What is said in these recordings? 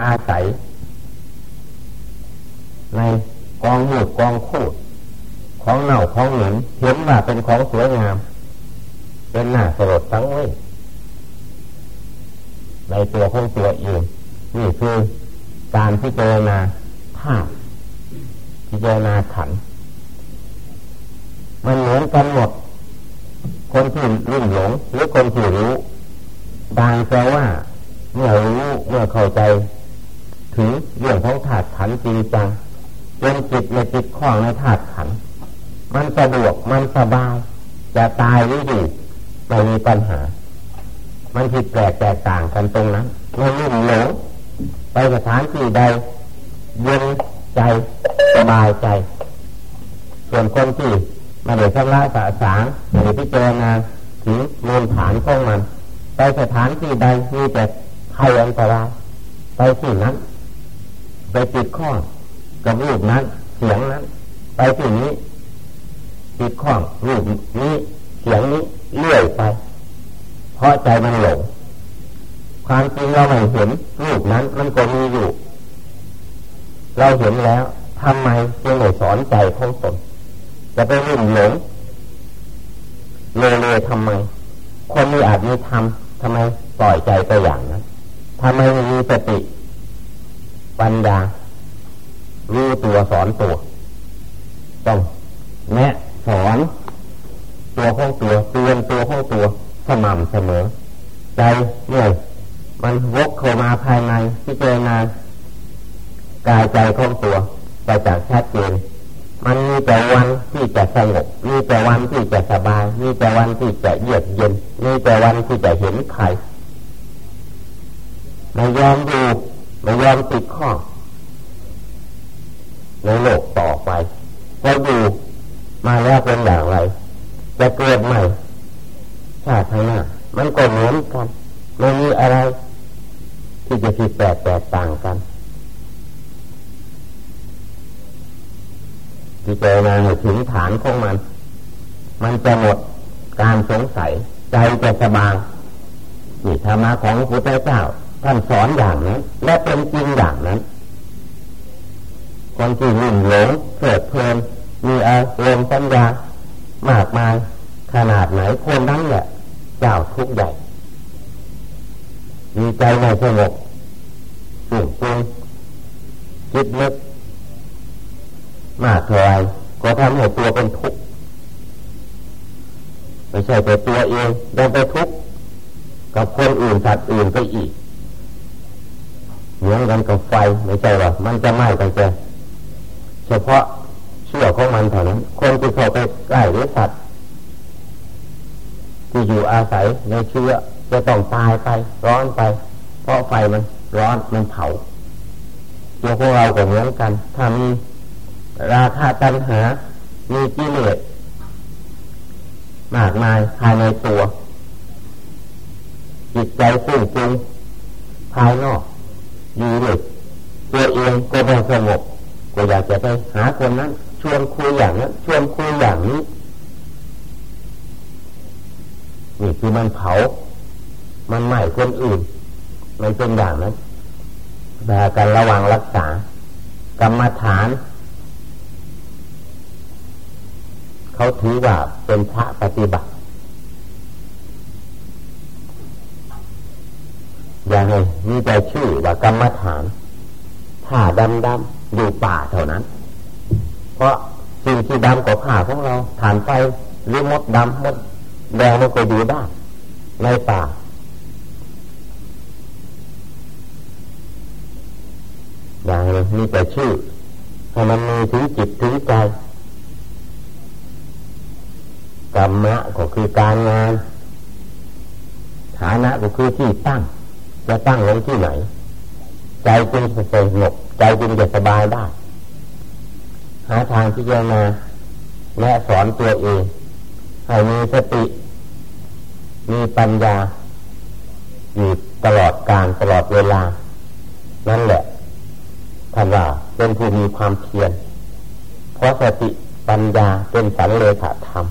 อาศัย ในกองหูกองคูดของเน่าของเหม็นเห็นว่าเป็นของสวยงาม เป็นหน้าสลดทั้งเว้ในตัวของตัวเองนี่คือการพิจารณาธาตุพิจารณาขัน มันเหมือนกันหมด คนที่รุ่มหลง หรือคนที่รู้ตางแต่ว่า เมื่อรู้เมื่อเข้าใจ ถึงเรื่องของธาตุขันจริงจังจนจิตในจิตคล้องในธาตุขัน มันสะดวกมันสบาย จะตายหรืออยู่ไม่มีปัญหา มันผิดแปลกแตกต่างกันตรงนั้นไม่รุ่มหลงไปสถานที่ใดเย็นใจสบายใจ ส่วนคนที่มาเดือดชำระสะสางหรือพิจารณาถึงมูลฐานของมัน ไปสถานที่ใดมีแต่ภัยอันตรายไปที่นั้น ไปติดข้องกับรูปนั้นเสียงนั้น ไปที่นี้ ติดข้องรูปนี้เสียงนี้เลื่อยไป เพราะใจมันหลงความจริงเราไม่เห็นรูปนั้นมันก็มีอยู่ เราเห็นแล้วทำไมจึงไม่สอนใจของตนจะไปรุ่มหลงเลเลทำไม คนมีอาจมีทำทำไมปล่อยใจไปอย่างนั้นทำไมไม่มีสติ ปัญญา รู้ตัวสอนตัว ต้องแนะสอนตัวของตัวเตือนตัวของตัวสม่ำเสมอ ใจเมื่อมันวกเข้ามาภายในที่เจนากายใจของตัวไปจากชัดเจนมันมีแต่วันที่จะสงบ มีแต่วันที่จะสบาย มีแต่วันที่จะเยือกเย็น มีแต่วันที่จะเห็นใครไม่ยอมดู ไม่ยอมติดข้อในโลกต่อไปจะอยู่มาแล้วเป็นอย่างไร จะเกิดใหม่ชาติข้างหน้ามันก็เหมือนกันไม่มีอะไร ที่จะผิดแปลกแตกต่างกันที่เจนาถึงฐานของมัน มันจะหมดการสงสัย ใจจะสบายนี่ธรรมะของพระพุทธเจ้า ท่านสอนอย่างนั้น และเป็นจริงอย่างนั้น คนที่หุ่นหลงเกิดเพลินมีอารมณ์ปัญญามากมายขนาดไหนคนนั้นแหละเจ้าทุกข์ใหญ่มีใจในสงบสุขปรุงคิดนึกมากเท่าไรก็ทำให้ตัวเป็นทุกข์ไม่ใช่แต่ตัวเองยังไปทุกข์กับคนอื่นสัตว์อื่นไปอีก เหมือนกันกับไฟไม่ใช่หรอมันจะไหม้กันแต่เฉพาะเชื่อของมันเท่านั้นคนที่เข้าไปใกล้หรือสัตว์ที่อยู่อาศัยในเชื้อจะต้องตายไป ร้อนไป เพราะไฟมันร้อนมันเผาตัวพวกเราก็เหมือนกัน ถ้ามีราคาตัณหา มีกิเลสมากมายภายในตัว จิตใจฟุ้งฟุ้งภายนอก อยู่เลยตัวเองก็ไม่สงบก็อยากจะไปหาคนนั้นชวนคุยอย่างนั้นชวนคุยอย่างนี้นี่คือมันเผา มันใหม่คนอื่น มันเป็นอย่างนั้นแต่การระวังรักษา กรรมฐาน เขาถือว่าเป็นพระปฏิบัติ อย่างไรมีแต่ชื่อ กรรมฐานผ้าดำดำอยู่ป่าเท่านั้น เพราะสิ่งที่ดำกว่าผ้าของเราฐานไฟหรือมดดำมดแดงมันก็อยู่ได้ในป่าอย่างไรมีแต่ชื่อให้มันมีถึงจิตถึงใจกรรมะก็คือการงาน ฐานะก็คือที่ตั้ง จะตั้งลงที่ไหน ใจจึงจะสงบใจจึงจะสบายได้ หาทางที่จะมาและสอนตัวเองให้มีสติ มีปัญญาอยู่ตลอดการตลอดเวลา นั่นแหละท่านว่าเป็นผู้มีความเพียรเพราะสติปัญญาเป็นสันเลขาธรรม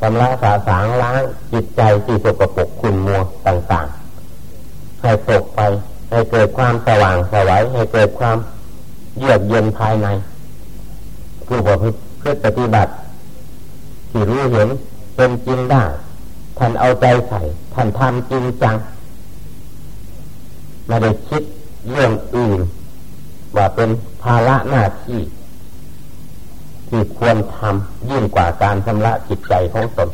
ชำระสาสางล้างจิตใจที่สกปรกขุ่นมัวต่างๆ ให้ตกไป ให้เกิดความสว่างสวัยให้เกิดความเยือกเย็นภายในผู้ประพฤติปฏิบัติ ที่รู้เห็นเป็นจริงได้ท่านเอาใจใส่ท่านทำจริงจังไม่ได้คิดเรื่องอื่น ว่าเป็นภาระหน้าที่ ที่ควรทำยิ่งกว่าการชำระจิตใจของตน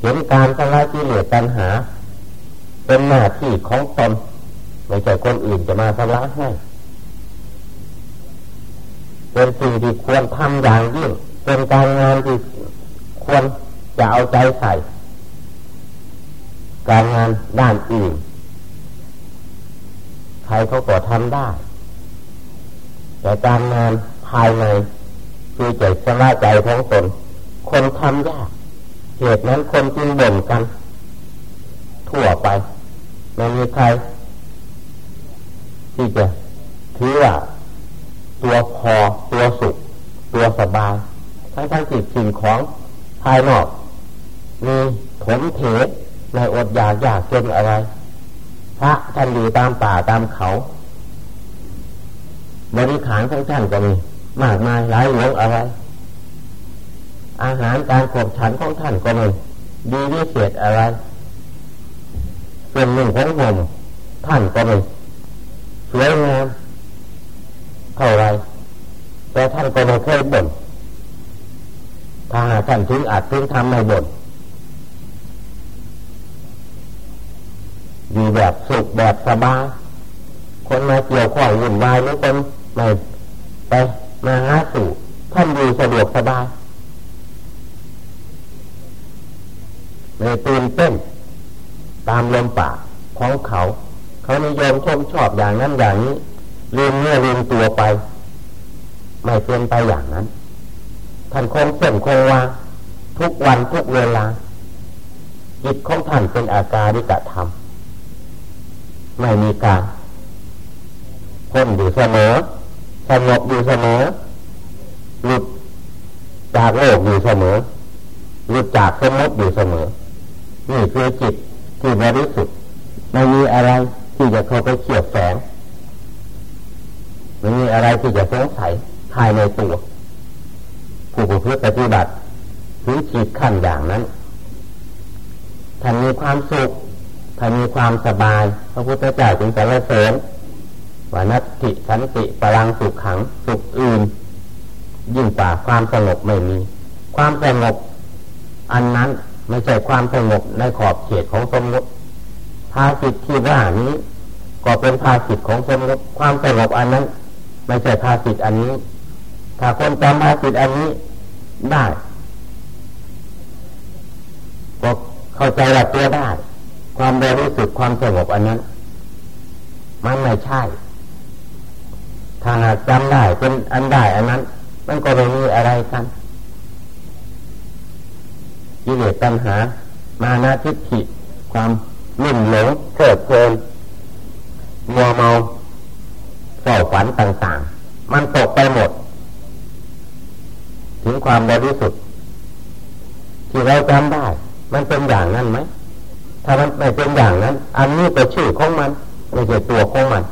เห็นการชำระกิเลสปัญหา เป็นหน้าที่ของตนไม่ใช่คนอื่นจะมาชำระให้เป็นสิ่งที่ควรทำอย่างยิ่ง เป็นการงานที่ควรจะเอาใจใส่ การงานด้านอื่นใครเขาก็ทำได้ แต่การงานภายในคือใจสละใจของตน คนทำยากเหตุนั้นคนจึงบ่นกัน ทั่วไปไม่มีใครที่จะถือว่าตัวพอตัวสุข ตัวสบาย ทั้งทั้งจิตสิ่งของภายนอก มีถมเถในอดอยากอยากเกินอะไร พระท่านอยู่ตามป่าตามเขา บริขารของท่านก็มี มากมายหลายหลวงอะไร อาหารการขบฉันของท่านก็มีดีวิเศษอะไร เป็นหนึ่งของผมท่านก็มีสวยงามเท่าไรแต่ท่านก็ไม่เคยบ่นถ้าหากท่านถึงอาจถึงทำไม่บ่นอยู่แบบสุขแบบสบายคนมาเกี่ยวข้องวุ่นวายไม่เป็นไม่ไปมาหาสู่ท่านอยู่สะดวกสบายไม่ตื่นเต้น ตามลมปากของเขา เขานิยมชมชอบอย่างนั้นอย่างนี้ลืมเนื้อลืมตัวไป ไม่เป็นไปอย่างนั้น ท่านคงเส้นคงวาทุกวันทุกเวลาจิตของท่านเป็นอาการที่กระทำไม่มีการพ้นอยู่เสมอสงบอยู่เสมอหลุดจากโลกอยู่เสมอหลุดจากสมมติอยู่เสมอ นี่คือจิต ที่บริสุทธิ์ไม่มีอะไรที่จะเข้าไปเขี่ยวแฝงไม่มีอะไรที่จะสงสัยภายในตัวผู้ผู้ปฏิบัติถึงขีดขั้นอย่างนั้นท่านมีความสุขท่านมีความสบาย พระพุทธเจ้าจึงสรรเสริญว่านัตติสันติพลังสุขขังสุขอื่น ยิ่งกว่าความสงบไม่มี ความสงบอันนั้น ไม่ใช่ความสงบในขอบเขตของสมมติภาสิทที่ว่านี้ก็เป็นภาสิทของสมมติความสงบอันนั้น ไม่ใช่ภาสิทอันนี้ ถ้าคนจำภาสิทอันนี้ได้ก็เข้าใจหลักตัวได้ ความบริสุทธิ์ความสงบอันนั้น มันไม่ใช่ ถ้าหากจำได้เป็นอันได้อันนั้น มันก็ไม่มีอะไรกัน กิเลสตัณหา มานาทิฏฐิความลุ่มหลงเกิดเพลินมัวเมาเฝ้าฝันต่างๆ มันตกไปหมด ถึงความบริสุทธิ์ที่เราจำได้ มันเป็นอย่างนั้นไหม ถ้ามันไม่เป็นอย่างนั้น อันนี้เป็นชื่อของมันไม่ใช่ตัวของมัน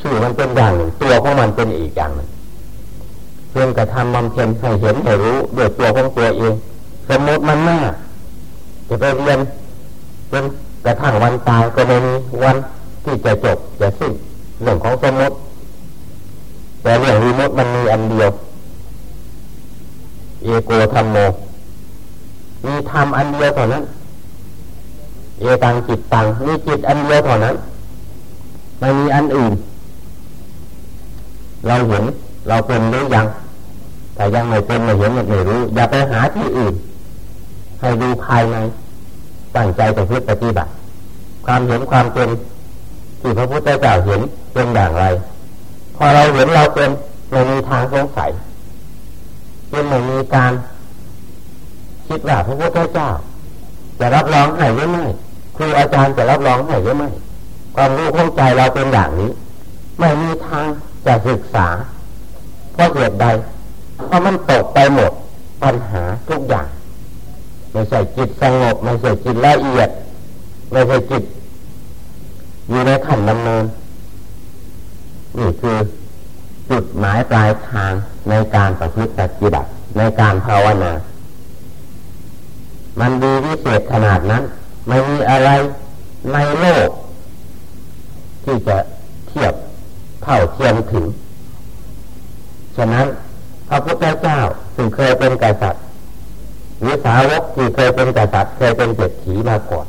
ชื่อมันเป็นอย่างหนึ่ง ตัวของมันเป็นอีกอย่างหนึ่งเพียงกระทำบำเพ็ญให้เห็นให้รู้ด้วยตัวของตัวเอง สมมติมันมากจะไปเรียนเป็นกระทั่งวันตายก็ไม่มีวันที่จะจบจะสิ้นเรื่องของสมมติแต่เรื่องวิมุตมันมีอันเดียวเอโกธรรมโมมีธรรมอันเดียวเท่านั้นเอตังจิตตังมีจิตอันเดียวเท่านั้นไม่มีอันอื่น เราเห็นเราเป็นหรือยังแต่ยังไม่เป็นไม่เห็นไม่รู้ อย่าไปหาที่อื่น ให้ดูภายในตั้งใจแต่พื่อปฏิบัติ ความเห็นความเป็นที่พระพุทธเจ้าเห็นเป็นอย่างไร พอเราเห็นเราเป็นไม่มีทางสงสัยเป็นไม่มีการคิดว่าพระพุทธเจ้า จะรับรองให้หรือไม่ครูอาจารย์จะรับรองให้หรือไม่ความรู้ของใจเราเป็นอย่างนี้ ไม่มีทางจะศึกษาเพราะเหตุใดเพราะมันตกไปหมดปัญหาทุกอย่าง ไม่ใช่จิตสงบไม่ใช่จิตละเอียด ไม่ใช่จิตอยู่ในขั้นดำเนินนี่คือจุดหมายปลายทางในการประพฤติปฏิบัติในการภาวนา มันดีวิเศษขนาดนั้น ไม่มีอะไรในโลก ที่จะเทียบเท่าเทียมถึง ฉะนั้นพระพุทธเจ้าซึ่งเคยเป็นกษัตริย์ วิสาวกที่เคยเป็นกษัตริย์เคยเป็นเศรษฐีมาก่อน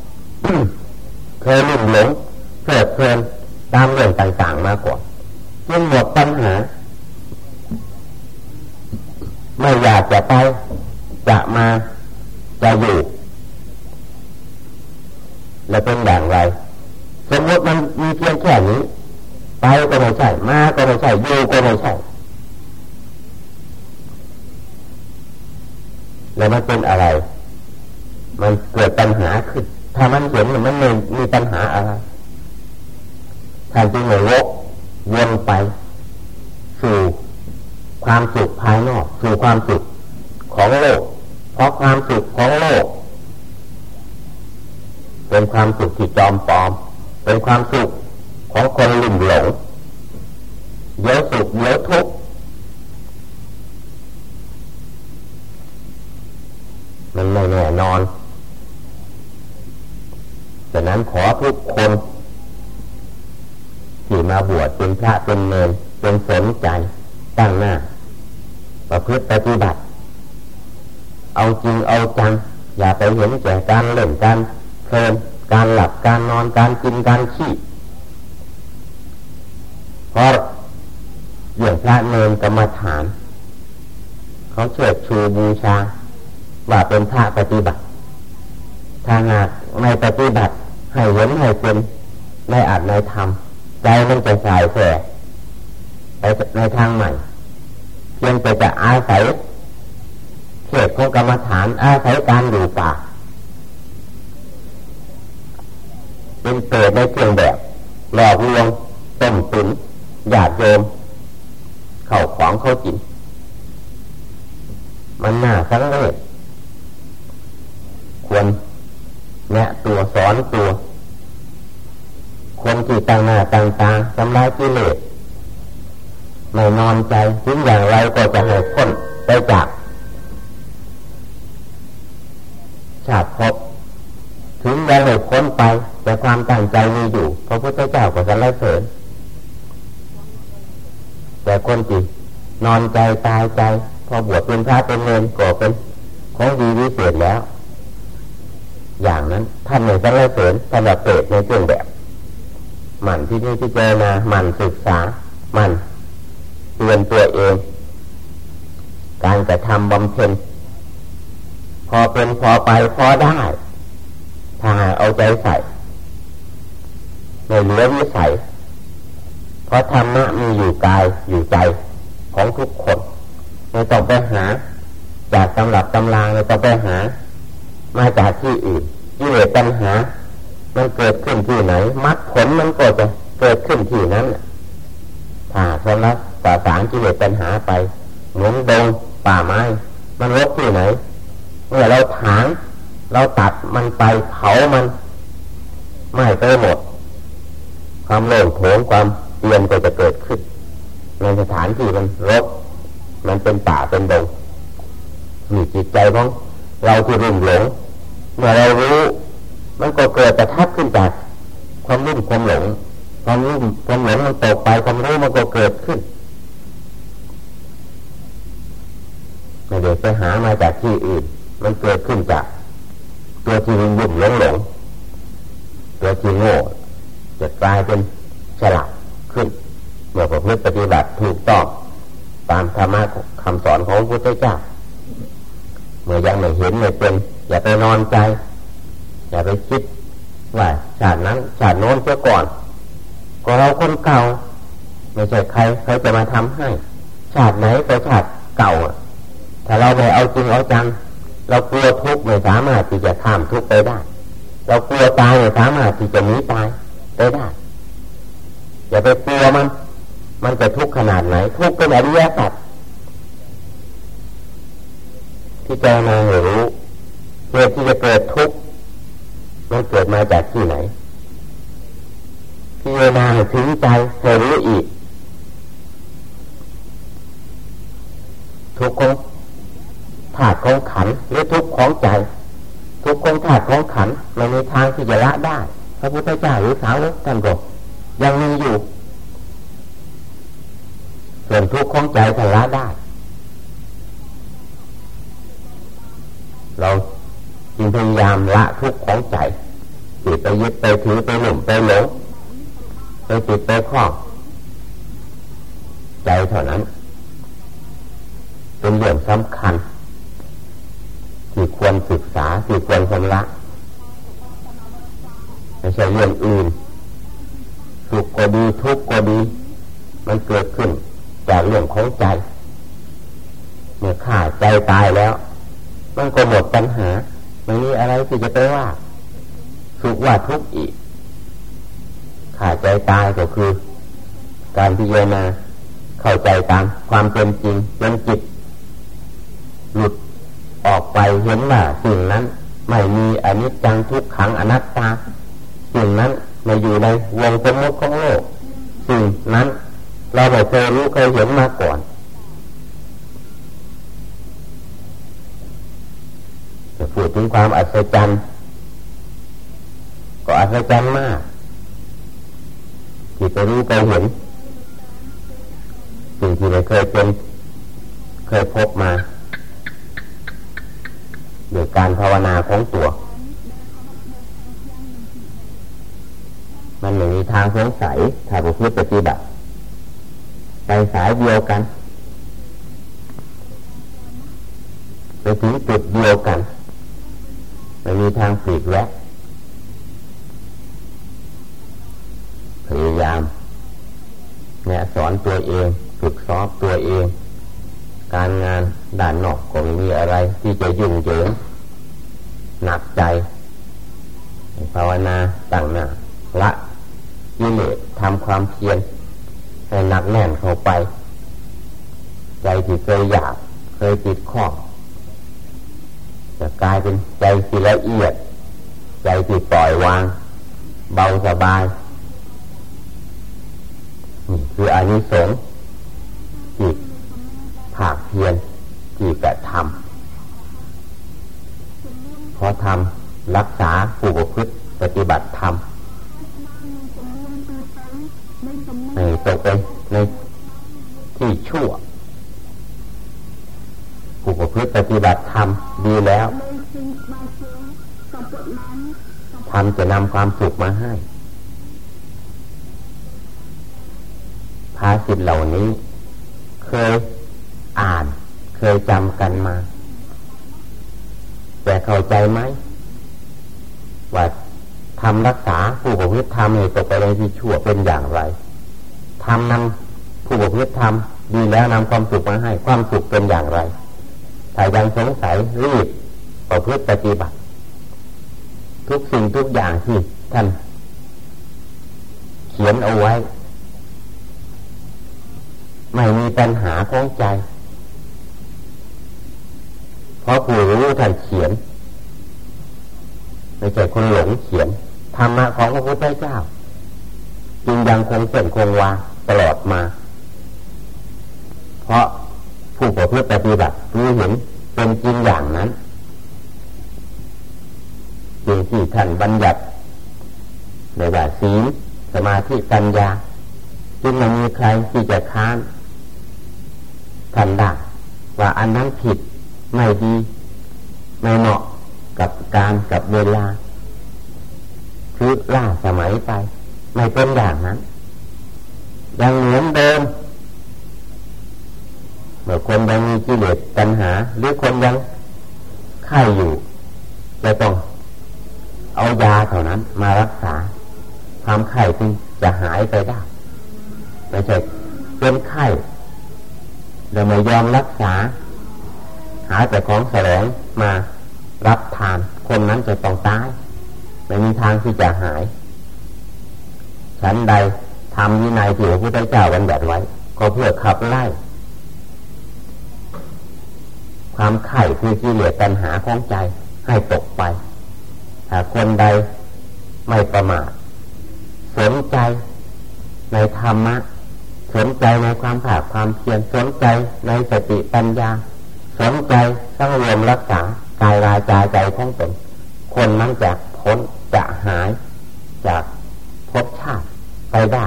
เคยลุ่มหลงเพลิดเพลินตามเรื่องต่างๆมาก่อนจึงหมดปัญหา ไม่อยากจะไปจะมาจะอยู่ แล้วเป็นอย่างไร สมมติมันมีเพียงแค่นี้ ไปก็ไม่ใช่ มาก็ไม่ใช่อยู่ก็ไม่ใช่ แล้วมันเป็นอะไร มันเกิดปัญหาขึ้น ถ้ามันเห็นมันไม่มีปัญหาอะไรทานจึงเลยวกวนไป สู่ความสุขภายนอก สู่ความสุขของโลก เพราะความสุขของโลก เป็นความสุขที่จอมปลอม เป็นความสุข ของคนลุ่มหลงเยอะสุขเยอะทุกข์มันไม่แน่นอนดังนั้นขอทุกคนที่มาบวชเป็นพระเป็นเนรเป็นสนใจตั้งหน้าประพฤติปฏิบัติ เอาจริงเอาจัง อย่าไปเห็นแก่การเล่นการเพลินการหลับการนอนการกินการขี้เพราะเรื่อง พระเนรกรรมฐาน เขาเชิดชูบูชา ว่าเป็นพระปฏิบัติ ถ้าหากในปฏิบัติ ให้เห็นให้เป็นในอาจในธรรมใจมันจะสายแสไปในทางใหม่ เพียงแต่จะอาศัยเขตของกรรมฐานอาศัยการอยู่ป่าเป็นเกิดในเครื่องแบบหลอกลวงต้มตุนหยาดโยม เข่าของเขาจิน มันน่าสังเวชควรแนะตัวสอนตัวคนที่ต่างหน้าต่างตาทำลายกิเลสไม่นอนใจถึงอย่างไรก็จะห้พ้นไปจากชาติพบถึงได้ให้พ้นไปแต่ความตั้งใจมีอยู่พระพุทธเจ้าก็จะไล่เสริญ คนที่นอนใจตายใจ พอบวชเป็นพระเป็นเนรก็เป็นของดีวิเศษแล้ว อย่างนั้นท่านไม่จะไล่เสริญท่านแบบเปิดในเครื่องแบบ หมั่นที่นี่ที่เจนาหมั่นศึกษาหมั่นเตือนตัวเอง การกระทำบำเพ็ญพอเป็นพอไปพอได้ถ้าเอาใจใส่ในเหลือวิสัย ราะธรรมะมีอยู่กายอยู่ใจของทุกคนไม่ต้องไปหา จากตำรับตำรางไม่ต้องไปหา มาจากที่อื่นที่เหลือปัญหา มันเกิดขึ้นที่ไหนมรรคผลมันก็จะเกิดขึ้นที่นั้นถ้าสำลักป่าสารที่เหลือปัญหาไปเหมือนดงป่าไม้ มันรกที่ไหน เมื่อเราถางเราตัดมันไปเผามัน ไม่ไปหมด ความโล่งโถงความ เตียนก็จะเกิดขึ้น ในสถานที่มันรก มันเป็นป่าเป็นดงมีจิตใจของเราที่รุ่มหลง เมื่อเรารู้ มันก็เกิดแต่ทับขึ้นจากความรุ่มความหลง ความรุ่มความหลงมันตกไปความรู้มันก็เกิดขึ้นไม่ได้ไปหามาจากที่อื่น มันเกิดขึ้นจากตัวที่รุ่มหลงหลงตัวที่โง่จะกลายเป็นฉลาด ขึ้น เมื่อประพฤติปฏิบัติถูกต้องตามธรรมะคำสอนของพระพุทธเจ้า เมื่อยังไม่เห็นไม่เป็น อย่าไปนอนใจ อย่าไปคิดว่าชาตินั้นชาติโน้นเสียก่อน ก็เราคนเก่า ไม่ใช่ใครใครจะมาทำให้ ชาติไหนก็ชาติเก่าถ้าเราไม่เอาจริงเอาจัง เรากลัวทุกข์ไม่สามารถที่จะข้ามทุกข์ไปได้ เรากลัวตายไม่สามารถที่จะหนีตายไปได้ อย่าไปกลัวมัน มันจะทุกข์ขนาดไหน ทุกข์เป็นอริยสัจที่เจมาหรู้เหตุที่จะเกิดทุกข์มันเกิดมาจากที่ไหนนาถึงใจให้รู้อีก ทุกของถาดของขันหรือทุกข์ของใจ ทุกของถาดของขันไม่มีทางที่จะละได้พระพุทธเจ้าหรือสาวกท่านบอกยังมีอยู่ ส่วนทุกของใจท่านละได้ เราจึงพยายามละทุกของใจติดไปยึดไป ถือไปหนุ่มไปหลงไปติดไปคล้องใจเท่านั้น เป็นเรื่องสำคัญ ที่ควรศึกษาที่ควรชำระไม่ใช่เรื่องอื่นสุขก็ดีทุกข์ก็ดี มันเกิดขึ้นจากเรื่องของใจเมื่อข่าใจตายแล้ว มันก็หมดปัญหาไม่มีอะไรที่จะไปว่า สุขว่าทุกข์อีกขาดใจตายก็คือ การพิจารณาเข้าใจตามความเป็นจริงจนจิตหลุดออกไปเห็นว่าสิ่งนั้น ไม่มีอนิจจังทุกขังอนัตตาสิ่งนั้นไม่อยู่ในวงสมมติของโลกสิ่งนั้น เราไม่เคยรู้เคยเห็นมาก่อนจะพูดถึงความอัศจรรย์ ก็อัศจรรย์มากที่ไปรู้ไปเห็นสิ่งที่เราเคยเป็นเคยพบมาโดยการภาวนาของตัว มันไม่มีทางสงสัยถ้าบุคคลปฏิบัติไปสายเดียวกัน ไปถึงจุดเดียวกันไม่มีทางปีกแวะพยายามเนี่ยสอนตัว เอง ฝึกซ้อมตัวเอง การงานด่านนอกก็มีอะไร ที่จะยุ่งเหยิงหนักใจ ภาวนาตั้งหน้าละกิเลสทำความเพียรให้หนักแน่นเข้าไป ใจที่เคยอยากเคยติดข้อจะกลายเป็นใจที่ละเอียด ใจที่ปล่อยวาง เบาสบายานิสงส์จิตภาคเพียรที่กระทำพอทำรักษาผู้ประพฤติปฏิบัติธรรมในตกไปในที่ชั่วผู้ประพฤติปฏิบัติธรรมดีแล้วทำจะนำความสุขมาให้ ภาษิตเหล่านี้ เคยอ่าน เคยจำกันมา แต่เข้าใจไหมว่าทำรักษาผู้ประพฤติธรรมในตกไปในที่ชั่วเป็นอย่างไรทำนำผู้ประพฤติธรรมดีแล้วนำความสุขมาให้ความสุขเป็นอย่างไรถ้ายังสงสัยรีบประพฤติปฏิบัติ ทุกสิ่งทุกอย่างที่ท่านเขียนเอาไว้ ไม่มีปัญหาของใจ เพราะผู้รู้ท่านเขียนไม่ใช่คนหลงเขียนธรรมะของพระพุทธเจ้า จึงยังคงเส้นคงวาตลอดมา เพราะผู้ประพฤติปฏิบัติรู้เห็นเป็นจริงอย่างนั้นสิ่งที่ท่านบัญญัติในว่าศีลสมาธิปัญญา จึงไม่มีใครที่จะค้าน ท่านได้ว่าอันนั้นผิดไม่ดี ไม่เหมาะกับการกับเวลา คือล่าสมัยไป ไม่เป็นอย่างนั้น ยังเหมือนเดิมเมื่อคนยังมีกิเลสปัญหา หรือคนยังไข้อยู่จะต้องเอายาเท่านั้น มารักษาความไข้จึงจะหายไปได้ไม่ใช่เป็นไข้ เราไม่ยอมรักษา หาแต่ของแสลงมารับทาน คนนั้นจะต้องตายไม่มีทางที่จะหาย ฉันใดทำวินัยที่พระพุทธเจ้าบัญญัติไว้ ก็เพื่อขับไล่ ความไข่คือกิเลสตัณหาของใจให้ตกไปถ้าคนใดไม่ประมาทสนใจในธรรมะ สนใจในความผาดความเพียรสนใจในสติปัญญา สนใจตั้งรวมรักษากายราจาใจของตนคนนั้นจะพ้นจะหายจากภพชาติไปได้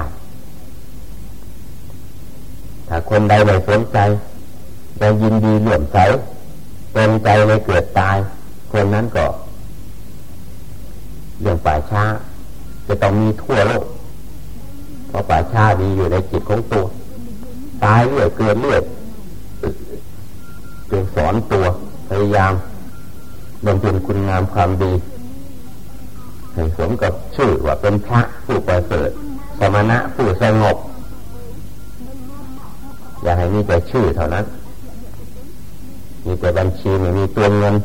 ถ้าคนใดไม่สนใจจะยินดีเหลื่อมใสเป็นใจในเกิดตาย คนนั้นก็เรื่องป่าช้า จะต้องมีทั่วโลก ราะป่าชาดีอยู่ในจิตของตัว ตายเรื่อยเกินเรื่อยจึงสอนตัวพยายามบำเพ็ญคุณงามความดีให้สมกับชื่อว่าเป็นพระผู้ประเสริฐสมณะผู้สงบ อย่าให้มีแต่ชื่อเท่านั้น มีแต่บัญชีไม่มีตัวเงิน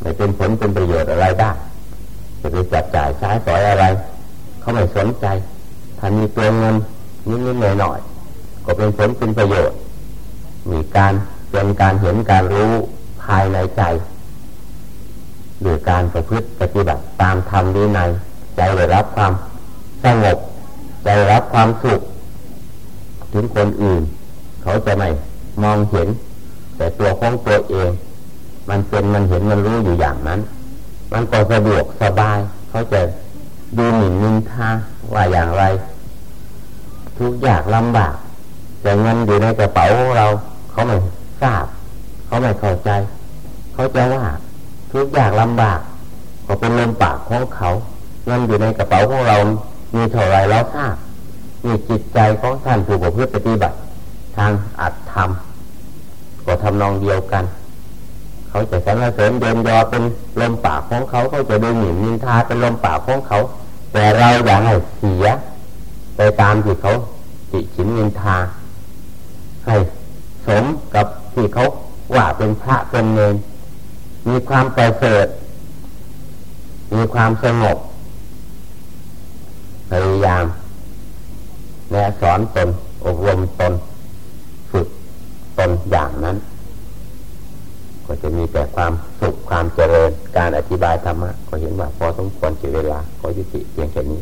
ไม่เป็นผลเป็นประโยชน์อะไรได้จะไปจับจ่ายใช้สอยอะไร เขาไม่สนใจ ถ้ามีตัวเงินนิดๆหน่อยๆก็เป็นผลเป็นประโยชน์ มีการเป็นการเห็นการรู้ภายในใจหรือการประพฤติปฏิบัติตามธรรมดีในใจได้รับความสงบใจได้รับความสุขถึงคนอื่น เขาจะไม่มองเห็น แต่ตัวของตัวเอง มันเป็นมันเห็นมันรู้อยู่อย่างนั้น มันก็สะดวกสบายเขาจะ ดูหมิ่นนินทาว่าอย่างไร ทุกอย่างลำบาก แต่เงินอยู่ในกระเป๋าของเรา เขาไม่ทราบ เขาไม่เข้าใจ เขาจะว่า ทุกอย่างลำบาก ก็เป็นลมปากของเขา เงินอยู่ในกระเป๋าของเรา มีเท่าไรแล้วทราบมีจิตใจของท่านผู้ประพฤติปฏิบัติ ทางอัตธรรมก็ทำนองเดียวกัน เขาจะสรรเสริญเดินยอเป็นลมปากของเขาเขาจะดูหมิ่นนินทาเป็นลมปากของเขา แต่เราอย่าให้เสีย ไปตามที่เขาติฉินนินทา ให้สมกับที่เขาว่าเป็นพระเป็นเนรมีความประเสริฐมีความสงบพยายามแนะสอนตนอบรมตน ฝึกตนอย่างนั้น ก็จะมีแต่ความสุขความเจริญ การอธิบายธรรมะก็เห็นว่าพอสมควรเสียเวลาขอยุติเพียงแค่นี้